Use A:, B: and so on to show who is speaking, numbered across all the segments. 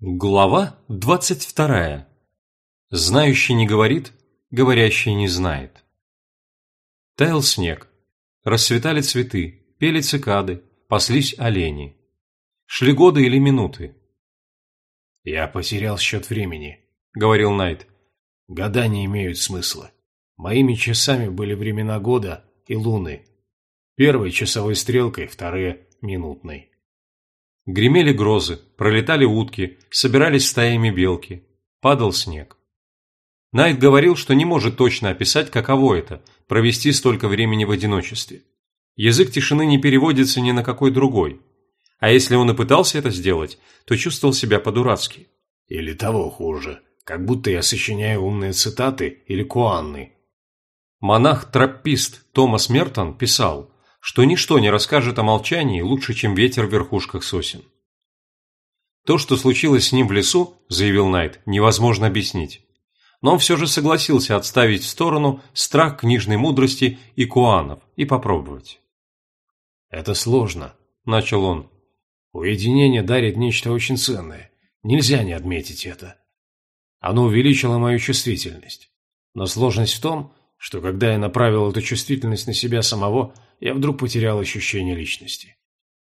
A: Глава двадцать вторая. Знающий не говорит, говорящий не знает. Таял снег. Расцветали цветы, пели цикады, паслись олени. Шли годы или минуты.
B: «Я потерял счет времени», —
A: говорил Найт.
B: «Года не имеют смысла. Моими часами были времена года и луны. Первой часовой стрелкой, вторые — минутной.
A: Гремели грозы, пролетали утки, собирались стаями белки. Падал снег. Найт говорил, что не может точно описать, каково это – провести столько времени в одиночестве. Язык тишины не переводится ни на какой другой. А если он и пытался это сделать, то чувствовал себя по-дурацки.
B: Или того хуже, как будто я сочиняю умные цитаты или куанны.
A: Монах-троппист Томас Мертон писал – что ничто не расскажет о молчании лучше, чем ветер в верхушках сосен. То, что случилось с ним в лесу, заявил Найт, невозможно объяснить. Но он все же согласился отставить в сторону страх книжной мудрости и куанов и попробовать.
B: «Это сложно», – начал он. «Уединение дарит нечто очень ценное. Нельзя не отметить это. Оно увеличило мою чувствительность. Но сложность в том, что когда я направил эту чувствительность на себя самого, я вдруг потерял ощущение личности.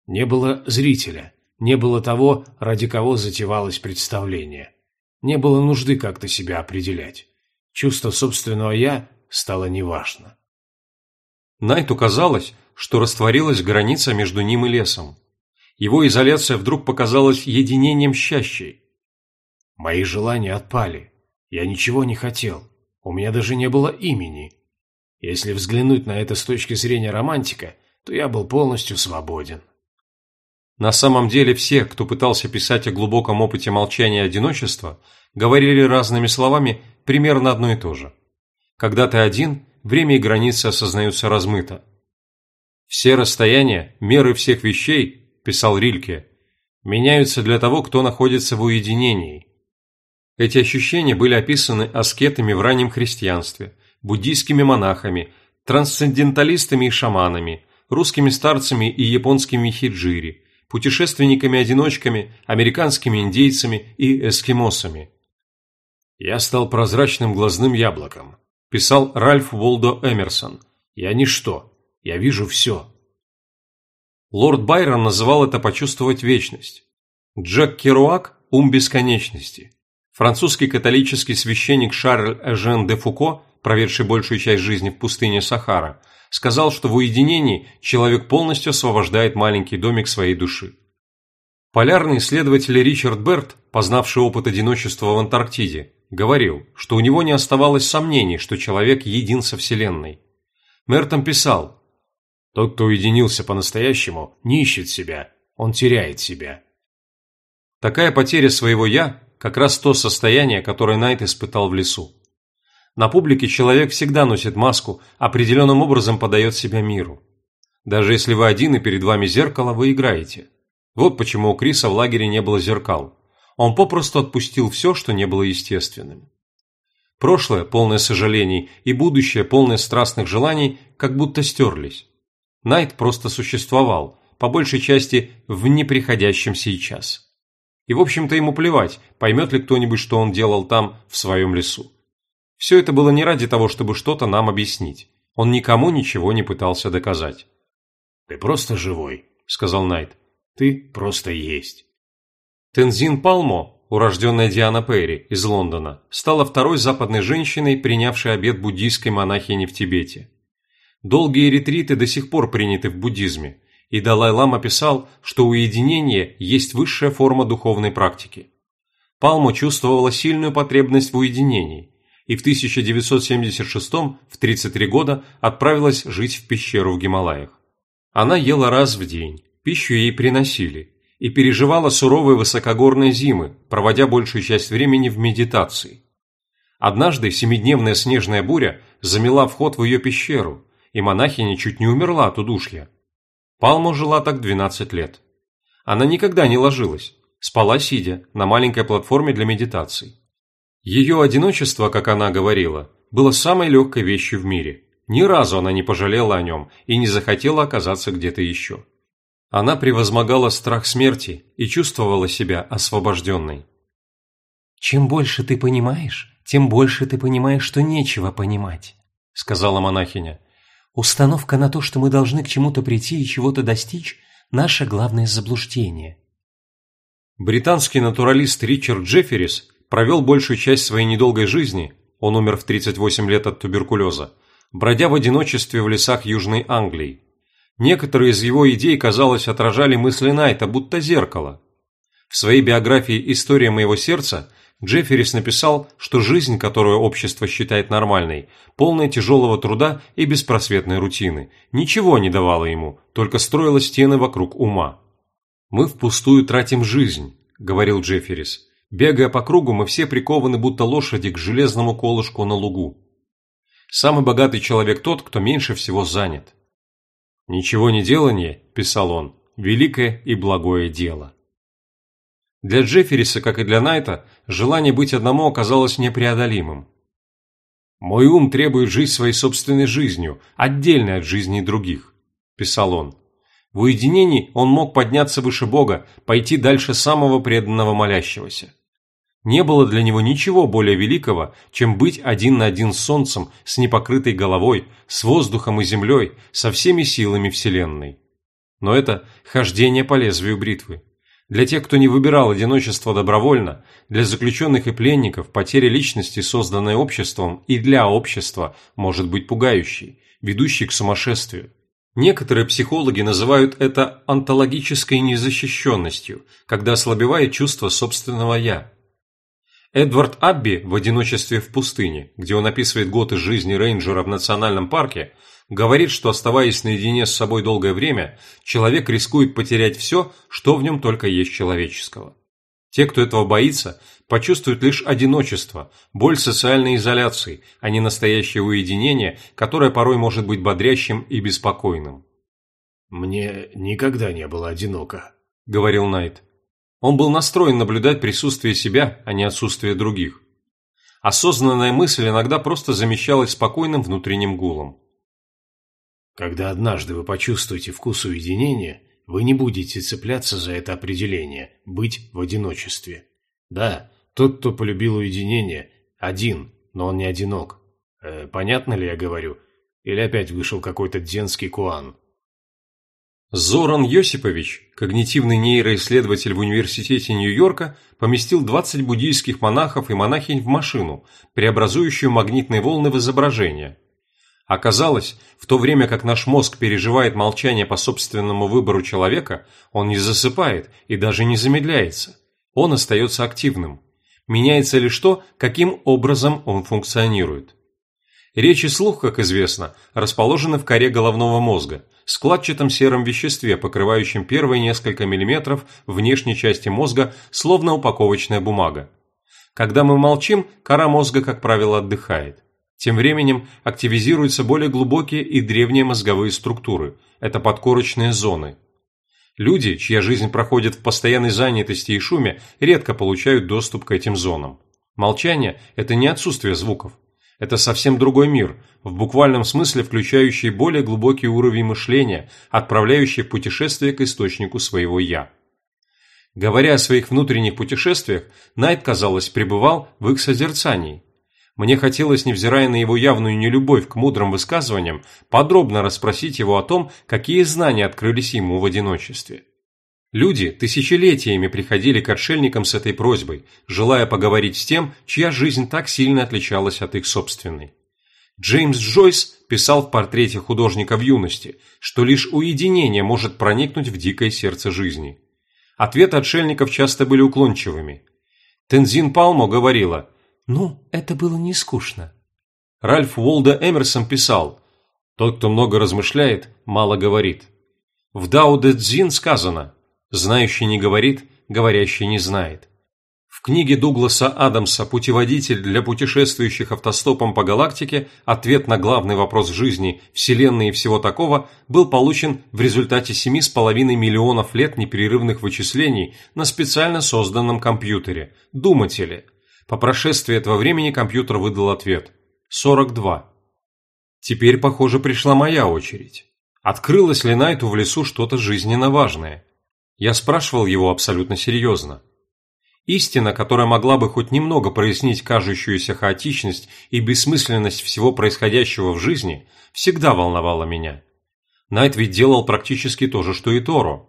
B: Не было зрителя, не было того, ради кого затевалось представление. Не было нужды как-то себя определять. Чувство собственного «я» стало неважно.
A: Найту казалось, что растворилась граница между ним и лесом. Его изоляция вдруг показалась единением счастьей.
B: Мои желания отпали. Я ничего не хотел. У меня даже не было имени. Если взглянуть на это с точки зрения романтика, то я был полностью свободен.
A: На самом деле все, кто пытался писать о глубоком опыте молчания и одиночества, говорили разными словами примерно одно и то же. Когда ты один, время и границы осознаются размыто. «Все расстояния, меры всех вещей», – писал Рильке, – меняются для того, кто находится в уединении. Эти ощущения были описаны аскетами в раннем христианстве, буддийскими монахами, трансценденталистами и шаманами, русскими старцами и японскими хиджири, путешественниками-одиночками, американскими индейцами и эскимосами.
B: «Я стал прозрачным глазным яблоком», – писал Ральф Волдо Эмерсон. «Я ничто. Я вижу все».
A: Лорд Байрон называл это почувствовать вечность. Джек Керуак – ум бесконечности. Французский католический священник Шарль Эжен де Фуко проведший большую часть жизни в пустыне Сахара, сказал, что в уединении человек полностью освобождает маленький домик своей души. Полярный исследователь Ричард Берт, познавший опыт одиночества в Антарктиде, говорил, что у него не оставалось сомнений, что человек един со Вселенной. Мертон писал,
B: «Тот, кто уединился по-настоящему, не ищет себя, он теряет себя».
A: Такая потеря своего «я» – как раз то состояние, которое Найт испытал в лесу. На публике человек всегда носит маску, определенным образом подает себя миру. Даже если вы один и перед вами зеркало, вы играете. Вот почему у Криса в лагере не было зеркал. Он попросту отпустил все, что не было естественным. Прошлое, полное сожалений, и будущее, полное страстных желаний, как будто стерлись. Найт просто существовал, по большей части в неприходящем сейчас. И в общем-то ему плевать, поймет ли кто-нибудь, что он делал там, в своем лесу. Все это было не ради того, чтобы что-то нам объяснить. Он никому ничего не пытался доказать.
B: «Ты просто живой», — сказал Найт. «Ты просто есть».
A: Тензин Палмо, урожденная Диана Перри из Лондона, стала второй западной женщиной, принявшей обет буддийской монахини в Тибете. Долгие ретриты до сих пор приняты в буддизме, и Далай-лама писал, что уединение есть высшая форма духовной практики. Палмо чувствовала сильную потребность в уединении, и в 1976 в 33 года отправилась жить в пещеру в Гималаях. Она ела раз в день, пищу ей приносили, и переживала суровые высокогорные зимы, проводя большую часть времени в медитации. Однажды семидневная снежная буря замела вход в ее пещеру, и монахиня чуть не умерла от удушья. Палма жила так 12 лет. Она никогда не ложилась, спала сидя на маленькой платформе для медитаций. Ее одиночество, как она говорила, было самой легкой вещью в мире. Ни разу она не пожалела о нем и не захотела оказаться где-то еще. Она превозмогала страх смерти и чувствовала себя освобожденной. «Чем больше ты понимаешь, тем больше ты понимаешь, что нечего понимать», — сказала монахиня. «Установка на то, что мы должны к чему-то прийти и чего-то достичь — наше главное заблуждение».
B: Британский натуралист Ричард Джефферис провел большую часть своей недолгой жизни, он умер в 38 лет от туберкулеза, бродя в одиночестве в лесах Южной Англии. Некоторые из его идей, казалось, отражали мысли Найта, будто зеркало. В своей биографии «История моего сердца» Джефферис написал, что жизнь, которую общество считает нормальной, полная тяжелого труда и беспросветной рутины, ничего не давала ему, только строила стены вокруг ума. «Мы впустую тратим жизнь», – говорил Джефферис. «Бегая по кругу, мы все прикованы, будто лошади, к железному колышку на лугу. Самый богатый человек тот, кто меньше всего занят. «Ничего не делание», – писал он, – «великое и благое дело». Для Джеффериса, как и для Найта, желание быть одному оказалось непреодолимым. «Мой ум требует жить своей собственной жизнью, отдельной от жизни других», – писал он. В уединении он мог подняться выше Бога, пойти дальше самого преданного молящегося. Не было для него ничего более великого, чем быть один на один с солнцем, с непокрытой головой, с воздухом и землей, со всеми силами Вселенной. Но это хождение по лезвию бритвы. Для тех, кто не выбирал одиночество добровольно, для заключенных и пленников потеря личности, созданная обществом и для общества, может быть пугающей, ведущей к сумасшествию. Некоторые психологи называют это онтологической незащищенностью, когда ослабевает чувство собственного «я», Эдвард Абби в «Одиночестве в пустыне», где он описывает год из жизни рейнджера в национальном парке, говорит, что оставаясь наедине с собой долгое время, человек рискует потерять все, что в нем только есть человеческого. Те, кто этого боится, почувствуют лишь одиночество, боль социальной изоляции, а не настоящее уединение, которое порой может быть бодрящим и беспокойным.
C: «Мне никогда не было одиноко», —
B: говорил Найт. Он был настроен наблюдать присутствие себя, а не отсутствие других. Осознанная мысль иногда просто замещалась спокойным внутренним гулом.
C: Когда однажды вы почувствуете вкус уединения, вы не будете цепляться за это определение «быть в одиночестве». Да, тот, кто полюбил уединение, один, но он не одинок. Э, понятно ли я говорю? Или опять вышел какой-то дзенский куан?
B: Зоран Йосипович, когнитивный нейроисследователь в Университете Нью-Йорка, поместил 20 буддийских монахов и монахинь в машину, преобразующую магнитные волны в изображение. Оказалось, в то время как наш мозг переживает молчание по собственному выбору человека, он не засыпает и даже не замедляется. Он остается активным. Меняется лишь то, каким образом он функционирует. Речь и слух, как известно, расположены в коре головного мозга – складчатом сером веществе, покрывающем первые несколько миллиметров внешней части мозга, словно упаковочная бумага. Когда мы молчим, кора мозга, как правило, отдыхает. Тем временем активизируются более глубокие и древние мозговые структуры – это подкорочные зоны. Люди, чья жизнь проходит в постоянной занятости и шуме, редко получают доступ к этим зонам. Молчание – это не отсутствие звуков, это совсем другой мир, в буквальном смысле включающий более глубокий уровень мышления, отправляющий в путешествие к источнику своего «я». Говоря о своих внутренних путешествиях, Найт, казалось, пребывал в их созерцании. Мне хотелось, невзирая на его явную нелюбовь к мудрым высказываниям, подробно расспросить его о том, какие знания открылись ему в одиночестве. Люди тысячелетиями приходили к отшельникам с этой просьбой, желая поговорить с тем, чья жизнь так сильно отличалась от их собственной. Джеймс Джойс писал в портрете художника в юности, что лишь уединение может проникнуть в дикое сердце жизни. Ответы отшельников часто были уклончивыми. Тензин Палмо говорила «Ну, это было не скучно». Ральф Уолда Эмерсон писал «Тот, кто много размышляет, мало говорит». В Дао Дэ Цзин сказано Знающий не говорит, говорящий не знает. В книге Дугласа Адамса «Путеводитель для путешествующих автостопом по галактике» ответ на главный вопрос жизни, Вселенной и всего такого был получен в результате 7,5 миллионов лет непрерывных вычислений на специально созданном компьютере – думателе. По прошествии этого времени компьютер выдал ответ – 42. Теперь, похоже, пришла моя очередь. Открылось ли Найту в лесу что-то жизненно важное? Я спрашивал его абсолютно серьезно.
A: Истина, которая могла бы хоть немного прояснить кажущуюся хаотичность и бессмысленность всего происходящего в жизни, всегда волновала меня. Найт ведь делал практически то же, что и Торо.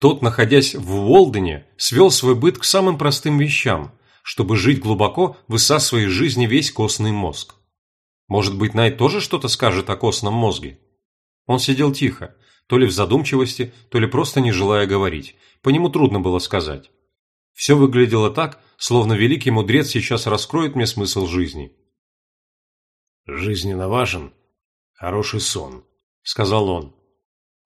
A: Тот, находясь в Уолдене, свел свой быт к самым простым вещам, чтобы жить глубоко, высасывая из жизни весь костный мозг. Может быть, Найт тоже что-то скажет о костном мозге? Он сидел тихо, то ли в задумчивости, то ли просто не желая говорить. По нему трудно было сказать. Все выглядело так, словно великий мудрец сейчас раскроет мне смысл жизни.
C: «Жизненно важен хороший сон», — сказал он.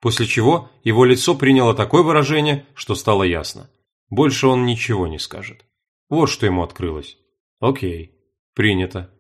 A: После чего его лицо приняло такое выражение, что стало ясно. Больше он ничего не скажет. Вот что ему открылось. Окей, принято.